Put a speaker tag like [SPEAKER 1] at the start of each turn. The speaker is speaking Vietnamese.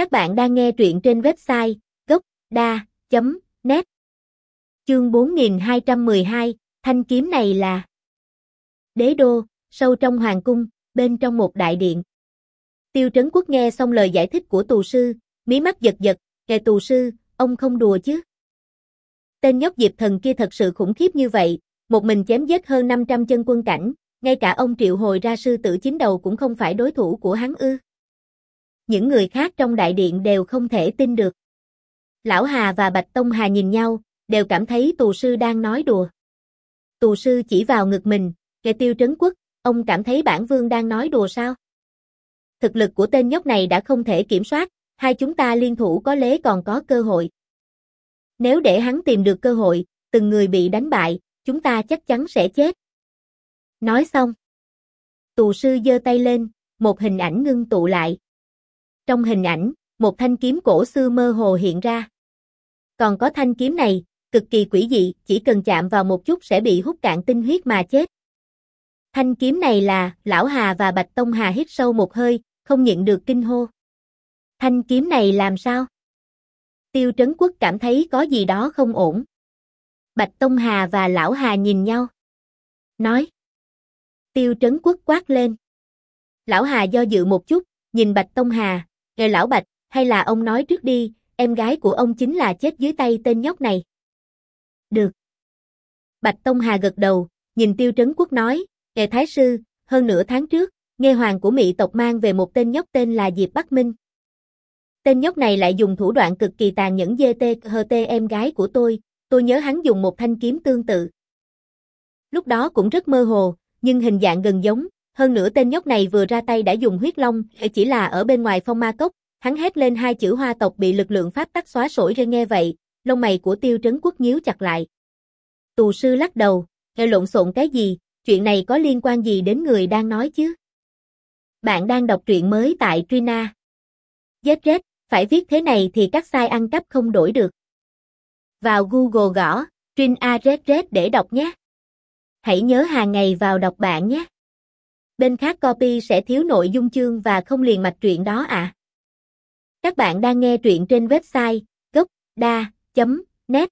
[SPEAKER 1] Các bạn đang nghe truyện trên website gocda.net Chương 4212, thanh kiếm này là Đế đô, sâu trong hoàng cung, bên trong một đại điện. Tiêu Trấn Quốc nghe xong lời giải thích của tù sư, mí mắt giật giật, kề tù sư, ông không đùa chứ. Tên nhóc Diệp Thần kia thật sự khủng khiếp như vậy, một mình chém giết hơn 500 chân quân cảnh, ngay cả ông triệu hồi ra sư tử chín đầu cũng không phải đối thủ của hắn ư. Những người khác trong đại điện đều không thể tin được. Lão Hà và Bạch Tông Hà nhìn nhau, đều cảm thấy tù sư đang nói đùa. Tù sư chỉ vào ngực mình, kề tiêu trấn quốc, ông cảm thấy bản vương đang nói đùa sao? Thực lực của tên nhóc này đã không thể kiểm soát, hai chúng ta liên thủ có lẽ còn có cơ hội. Nếu để hắn tìm được cơ hội, từng người bị đánh bại, chúng ta chắc chắn sẽ chết. Nói xong. Tù sư giơ tay lên, một hình ảnh ngưng tụ lại. Trong hình ảnh, một thanh kiếm cổ xưa mơ hồ hiện ra. Còn có thanh kiếm này, cực kỳ quỷ dị, chỉ cần chạm vào một chút sẽ bị hút cạn tinh huyết mà chết. Thanh kiếm này là, Lão Hà và Bạch Tông Hà hít sâu một hơi, không nhịn được kinh hô. Thanh kiếm này làm sao? Tiêu Trấn Quốc cảm thấy có gì đó không ổn. Bạch Tông Hà và Lão Hà nhìn nhau. Nói. Tiêu Trấn Quốc quát lên. Lão Hà do dự một chút, nhìn Bạch Tông Hà, nghe Lão Bạch, hay là ông nói trước đi, em gái của ông chính là chết dưới tay tên nhóc này. Được. Bạch Tông Hà gật đầu, nhìn Tiêu Trấn Quốc nói, nghe Thái Sư, hơn nửa tháng trước, nghe hoàng của Mỹ tộc mang về một tên nhóc tên là Diệp Bắc Minh. Tên nhóc này lại dùng thủ đoạn cực kỳ tàn nhẫn dê tê hờ tê em gái của tôi, tôi nhớ hắn dùng một thanh kiếm tương tự. Lúc đó cũng rất mơ hồ, nhưng hình dạng gần giống, hơn nữa tên nhóc này vừa ra tay đã dùng huyết long, chỉ là ở bên ngoài phong ma cốc, hắn hét lên hai chữ hoa tộc bị lực lượng pháp tắc xóa sổi ra nghe vậy, lông mày của tiêu trấn quốc nhíu chặt lại. Tù sư lắc đầu, nghe lộn xộn cái gì, chuyện này có liên quan gì đến người đang nói chứ? Bạn đang đọc truyện mới tại Trina. ZZ, phải viết thế này thì các sai ăn cắp không đổi được. Vào Google gõ, trina AZZ để đọc nhé. Hãy nhớ hàng ngày vào đọc bạn nhé. Bên khác copy sẽ thiếu nội dung chương và không liền mạch truyện đó ạ. À. Các bạn đang nghe truyện trên website gocda.net